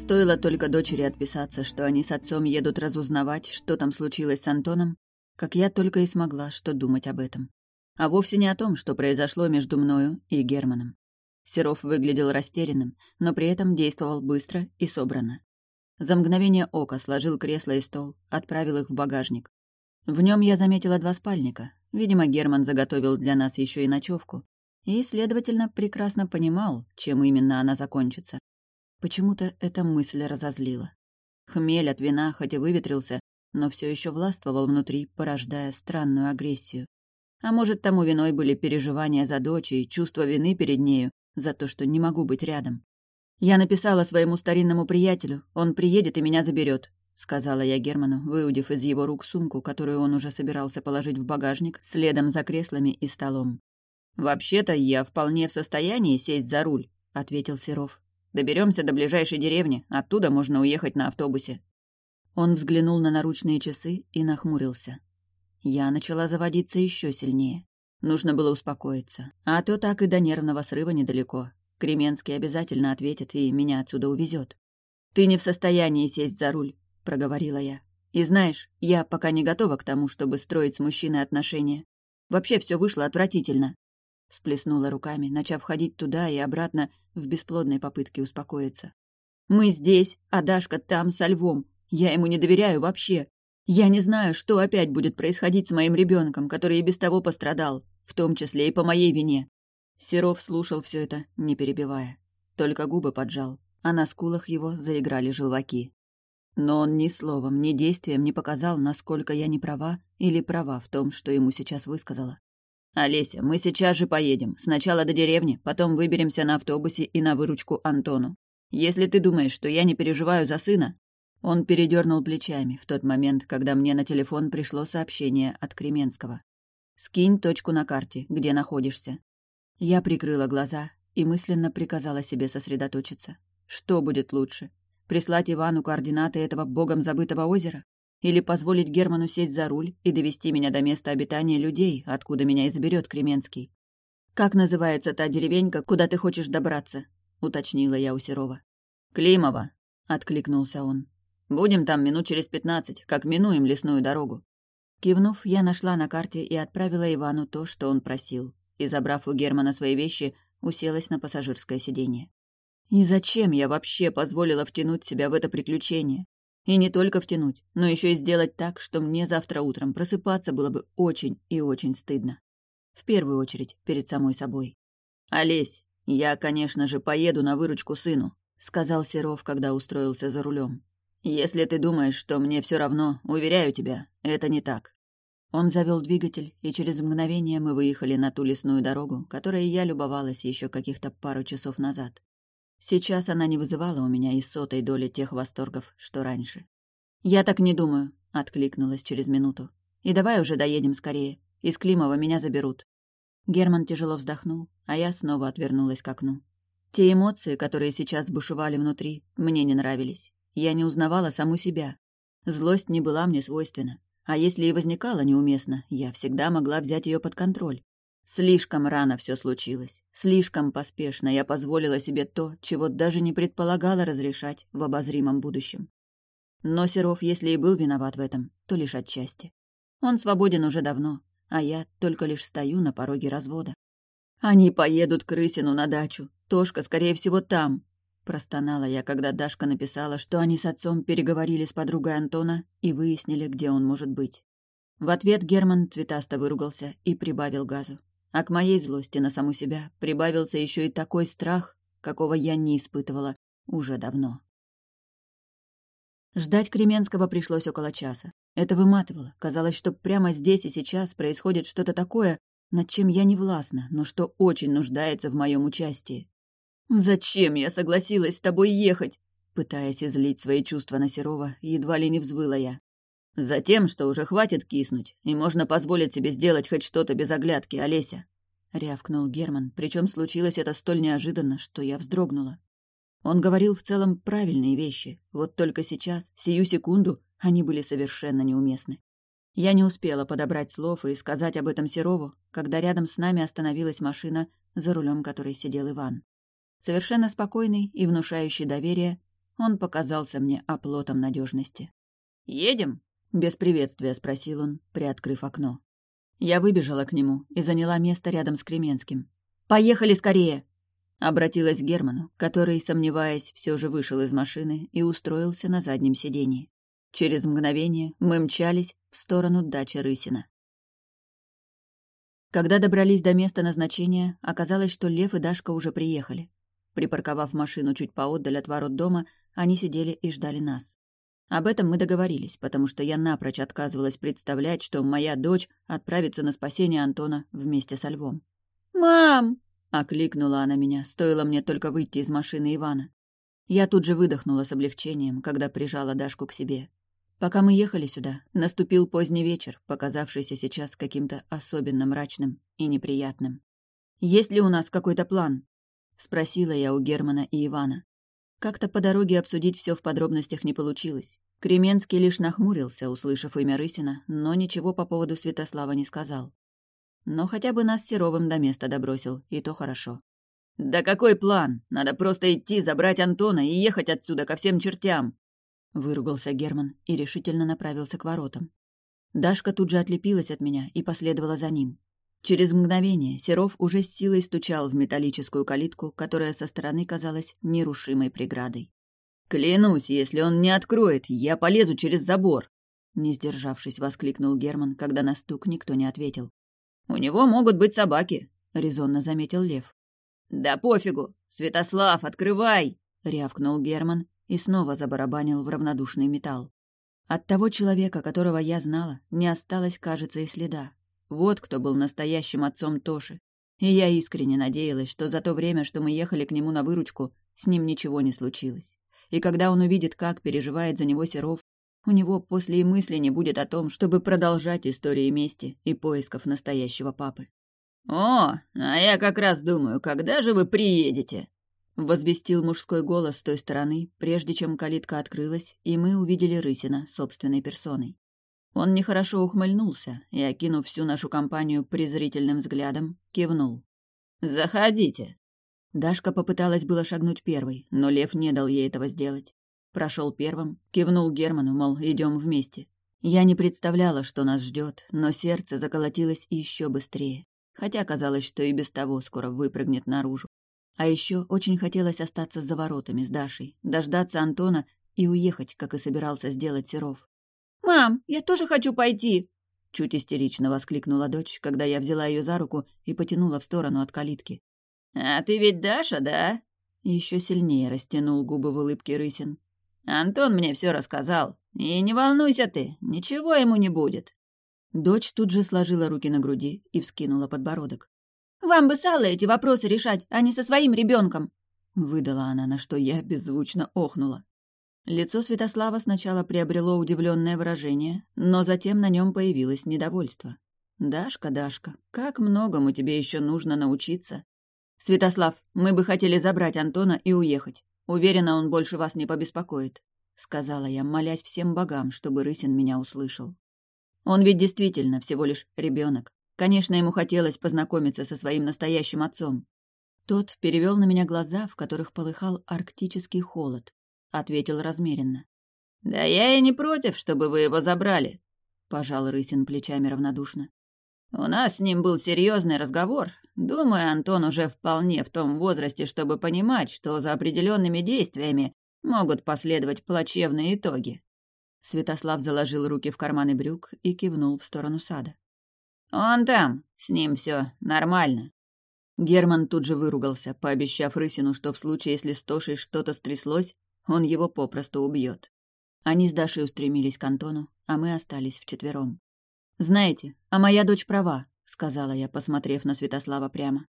Стоило только дочери отписаться, что они с отцом едут разузнавать, что там случилось с Антоном, как я только и смогла что думать об этом. А вовсе не о том, что произошло между мною и Германом. Серов выглядел растерянным, но при этом действовал быстро и собранно. За мгновение ока сложил кресло и стол, отправил их в багажник. В нем я заметила два спальника. Видимо, Герман заготовил для нас еще и ночевку. И, следовательно, прекрасно понимал, чем именно она закончится. Почему-то эта мысль разозлила. Хмель от вина хоть и выветрился, но все еще властвовал внутри, порождая странную агрессию. А может, тому виной были переживания за дочь и чувство вины перед нею за то, что не могу быть рядом. Я написала своему старинному приятелю, он приедет и меня заберет, сказала я Герману, выудив из его рук сумку, которую он уже собирался положить в багажник, следом за креслами и столом. «Вообще-то я вполне в состоянии сесть за руль», — ответил Серов. «Доберемся до ближайшей деревни, оттуда можно уехать на автобусе». Он взглянул на наручные часы и нахмурился. Я начала заводиться еще сильнее. Нужно было успокоиться, а то так и до нервного срыва недалеко. Кременский обязательно ответит и меня отсюда увезет. «Ты не в состоянии сесть за руль», — проговорила я. «И знаешь, я пока не готова к тому, чтобы строить с мужчиной отношения. Вообще все вышло отвратительно». Всплеснула руками, начав ходить туда и обратно в бесплодной попытке успокоиться. «Мы здесь, а Дашка там со львом. Я ему не доверяю вообще. Я не знаю, что опять будет происходить с моим ребенком, который и без того пострадал, в том числе и по моей вине. Серов слушал все это, не перебивая. Только губы поджал, а на скулах его заиграли желваки. Но он ни словом, ни действием не показал, насколько я не права или права в том, что ему сейчас высказала. «Олеся, мы сейчас же поедем. Сначала до деревни, потом выберемся на автобусе и на выручку Антону. Если ты думаешь, что я не переживаю за сына...» Он передернул плечами в тот момент, когда мне на телефон пришло сообщение от Кременского. «Скинь точку на карте, где находишься. Я прикрыла глаза и мысленно приказала себе сосредоточиться. Что будет лучше? Прислать Ивану координаты этого богом забытого озера? Или позволить Герману сесть за руль и довести меня до места обитания людей, откуда меня и заберет Кременский? «Как называется та деревенька, куда ты хочешь добраться?» — уточнила я у Серова. «Климова», — откликнулся он. «Будем там минут через пятнадцать, как минуем лесную дорогу». Кивнув, я нашла на карте и отправила Ивану то, что он просил и, забрав у Германа свои вещи, уселась на пассажирское сиденье. И зачем я вообще позволила втянуть себя в это приключение? И не только втянуть, но еще и сделать так, что мне завтра утром просыпаться было бы очень и очень стыдно. В первую очередь, перед самой собой. «Олесь, я, конечно же, поеду на выручку сыну», — сказал Серов, когда устроился за рулем. «Если ты думаешь, что мне все равно, уверяю тебя, это не так. Он завел двигатель, и через мгновение мы выехали на ту лесную дорогу, которой я любовалась еще каких-то пару часов назад. Сейчас она не вызывала у меня и сотой доли тех восторгов, что раньше. «Я так не думаю», — откликнулась через минуту. «И давай уже доедем скорее. Из Климова меня заберут». Герман тяжело вздохнул, а я снова отвернулась к окну. Те эмоции, которые сейчас бушевали внутри, мне не нравились. Я не узнавала саму себя. Злость не была мне свойственна. А если и возникала неуместно, я всегда могла взять ее под контроль. Слишком рано все случилось. Слишком поспешно я позволила себе то, чего даже не предполагала разрешать в обозримом будущем. Но Серов, если и был виноват в этом, то лишь отчасти. Он свободен уже давно, а я только лишь стою на пороге развода. Они поедут к Рысину на дачу. Тошка, скорее всего, там. Простонала я, когда Дашка написала, что они с отцом переговорили с подругой Антона и выяснили, где он может быть. В ответ Герман цветасто выругался и прибавил газу. А к моей злости на саму себя прибавился еще и такой страх, какого я не испытывала уже давно. Ждать Кременского пришлось около часа. Это выматывало. Казалось, что прямо здесь и сейчас происходит что-то такое, над чем я не властна, но что очень нуждается в моем участии. «Зачем я согласилась с тобой ехать?» Пытаясь излить свои чувства на Серова, едва ли не взвыла я. «Затем, что уже хватит киснуть, и можно позволить себе сделать хоть что-то без оглядки, Олеся», — рявкнул Герман, причем случилось это столь неожиданно, что я вздрогнула. Он говорил в целом правильные вещи, вот только сейчас, сию секунду, они были совершенно неуместны. Я не успела подобрать слов и сказать об этом Серову, когда рядом с нами остановилась машина, за рулем которой сидел Иван. Совершенно спокойный и внушающий доверие, он показался мне оплотом надежности. «Едем?» — без приветствия спросил он, приоткрыв окно. Я выбежала к нему и заняла место рядом с Кременским. «Поехали скорее!» Обратилась к Герману, который, сомневаясь, все же вышел из машины и устроился на заднем сиденье. Через мгновение мы мчались в сторону дачи Рысина. Когда добрались до места назначения, оказалось, что Лев и Дашка уже приехали. Припарковав машину чуть поотдаль от ворот дома, они сидели и ждали нас. Об этом мы договорились, потому что я напрочь отказывалась представлять, что моя дочь отправится на спасение Антона вместе со львом. «Мам!» — окликнула она меня, стоило мне только выйти из машины Ивана. Я тут же выдохнула с облегчением, когда прижала Дашку к себе. Пока мы ехали сюда, наступил поздний вечер, показавшийся сейчас каким-то особенно мрачным и неприятным. «Есть ли у нас какой-то план?» — спросила я у Германа и Ивана. Как-то по дороге обсудить все в подробностях не получилось. Кременский лишь нахмурился, услышав имя Рысина, но ничего по поводу Святослава не сказал. Но хотя бы нас Серовым до места добросил, и то хорошо. «Да какой план? Надо просто идти, забрать Антона и ехать отсюда ко всем чертям!» Выругался Герман и решительно направился к воротам. Дашка тут же отлепилась от меня и последовала за ним. Через мгновение Серов уже с силой стучал в металлическую калитку, которая со стороны казалась нерушимой преградой. «Клянусь, если он не откроет, я полезу через забор!» Не сдержавшись, воскликнул Герман, когда на стук никто не ответил. «У него могут быть собаки», — резонно заметил Лев. «Да пофигу! Святослав, открывай!» — рявкнул Герман и снова забарабанил в равнодушный металл. От того человека, которого я знала, не осталось, кажется, и следа. Вот кто был настоящим отцом Тоши. И я искренне надеялась, что за то время, что мы ехали к нему на выручку, с ним ничего не случилось. И когда он увидит, как переживает за него Серов, у него после и мысли не будет о том, чтобы продолжать истории мести и поисков настоящего папы. «О, а я как раз думаю, когда же вы приедете?» Возвестил мужской голос с той стороны, прежде чем калитка открылась, и мы увидели Рысина собственной персоной. Он нехорошо ухмыльнулся и, окинув всю нашу компанию презрительным взглядом, кивнул. «Заходите!» Дашка попыталась было шагнуть первой, но Лев не дал ей этого сделать. Прошел первым, кивнул Герману, мол, идем вместе. Я не представляла, что нас ждет, но сердце заколотилось еще быстрее, хотя казалось, что и без того скоро выпрыгнет наружу. А еще очень хотелось остаться за воротами с Дашей, дождаться Антона и уехать, как и собирался сделать Серов. «Мам, я тоже хочу пойти!» Чуть истерично воскликнула дочь, когда я взяла ее за руку и потянула в сторону от калитки. «А ты ведь Даша, да?» Еще сильнее растянул губы в улыбке Рысин. «Антон мне все рассказал. И не волнуйся ты, ничего ему не будет». Дочь тут же сложила руки на груди и вскинула подбородок. Вам бы с Аллой эти вопросы решать, а не со своим ребенком. Выдала она, на что я беззвучно охнула. Лицо Святослава сначала приобрело удивленное выражение, но затем на нем появилось недовольство. «Дашка, Дашка, как многому тебе еще нужно научиться!» «Святослав, мы бы хотели забрать Антона и уехать. Уверена, он больше вас не побеспокоит», — сказала я, молясь всем богам, чтобы Рысин меня услышал. «Он ведь действительно всего лишь ребенок. Конечно, ему хотелось познакомиться со своим настоящим отцом. Тот перевел на меня глаза, в которых полыхал арктический холод. Ответил размеренно. «Да я и не против, чтобы вы его забрали», — пожал Рысин плечами равнодушно. «У нас с ним был серьезный разговор. Думаю, Антон уже вполне в том возрасте, чтобы понимать, что за определенными действиями могут последовать плачевные итоги». Святослав заложил руки в карманы брюк и кивнул в сторону сада. «Он там, с ним все нормально». Герман тут же выругался, пообещав Рысину, что в случае, если с Тошей что-то стряслось, он его попросту убьет. Они с Дашей устремились к Антону, а мы остались вчетвером. «Знаете, а моя дочь права», — сказала я, посмотрев на Святослава прямо.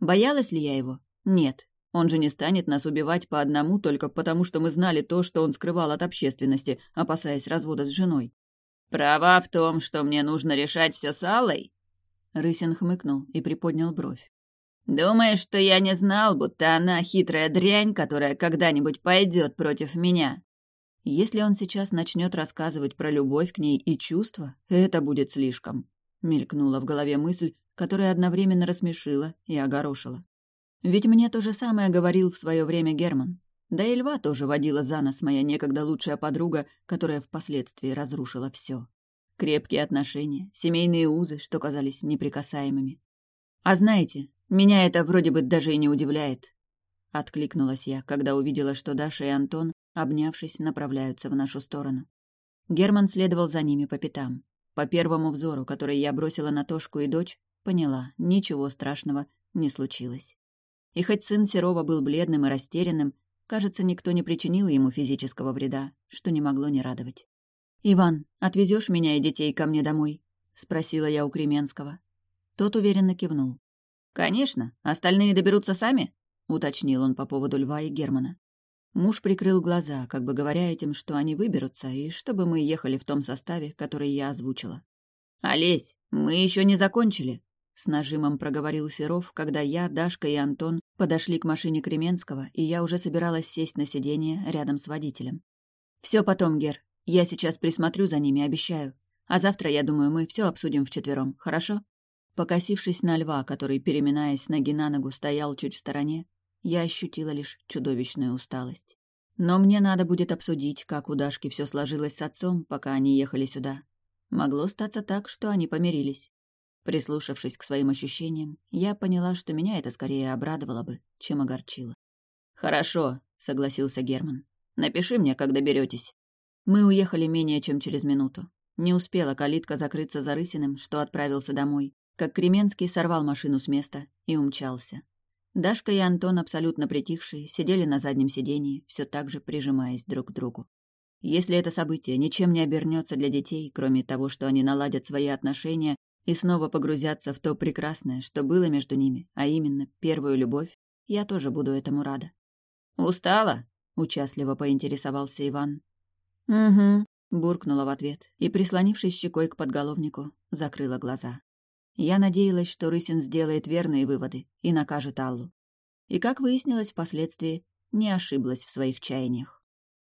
«Боялась ли я его? Нет. Он же не станет нас убивать по одному только потому, что мы знали то, что он скрывал от общественности, опасаясь развода с женой. «Права в том, что мне нужно решать все с Аллой?» Рысин хмыкнул и приподнял бровь. «Думаешь, что я не знал, будто она хитрая дрянь, которая когда-нибудь пойдет против меня?» Если он сейчас начнет рассказывать про любовь к ней и чувства, это будет слишком. Мелькнула в голове мысль, которая одновременно рассмешила и огорошила. Ведь мне то же самое говорил в свое время Герман. Да и льва тоже водила за нос моя некогда лучшая подруга, которая впоследствии разрушила все. Крепкие отношения, семейные узы, что казались неприкасаемыми. А знаете, меня это вроде бы даже и не удивляет. Откликнулась я, когда увидела, что Даша и Антон, обнявшись, направляются в нашу сторону. Герман следовал за ними по пятам. По первому взору, который я бросила на Тошку и дочь, поняла, ничего страшного не случилось. И хоть сын Серова был бледным и растерянным, кажется, никто не причинил ему физического вреда, что не могло не радовать. «Иван, отвезешь меня и детей ко мне домой?» — спросила я у Кременского. Тот уверенно кивнул. «Конечно, остальные доберутся сами?» — уточнил он по поводу Льва и Германа. Муж прикрыл глаза, как бы говоря этим, что они выберутся, и чтобы мы ехали в том составе, который я озвучила. «Олесь, мы еще не закончили», — с нажимом проговорил Серов, когда я, Дашка и Антон подошли к машине Кременского, и я уже собиралась сесть на сиденье рядом с водителем. Все потом, Гер. Я сейчас присмотрю за ними, обещаю. А завтра, я думаю, мы все обсудим вчетвером, хорошо?» Покосившись на льва, который, переминаясь ноги на ногу, стоял чуть в стороне, я ощутила лишь чудовищную усталость. Но мне надо будет обсудить, как у Дашки все сложилось с отцом, пока они ехали сюда. Могло статься так, что они помирились. Прислушавшись к своим ощущениям, я поняла, что меня это скорее обрадовало бы, чем огорчило. «Хорошо», — согласился Герман. «Напиши мне, когда беретесь. Мы уехали менее чем через минуту. Не успела калитка закрыться за Рысиным, что отправился домой, как Кременский сорвал машину с места и умчался. Дашка и Антон, абсолютно притихшие, сидели на заднем сидении, все так же прижимаясь друг к другу. Если это событие ничем не обернется для детей, кроме того, что они наладят свои отношения и снова погрузятся в то прекрасное, что было между ними, а именно первую любовь, я тоже буду этому рада. «Устала?» — участливо поинтересовался Иван. «Угу», — буркнула в ответ и, прислонившись щекой к подголовнику, закрыла глаза. Я надеялась, что Рысин сделает верные выводы и накажет Аллу. И, как выяснилось впоследствии, не ошиблась в своих чаяниях.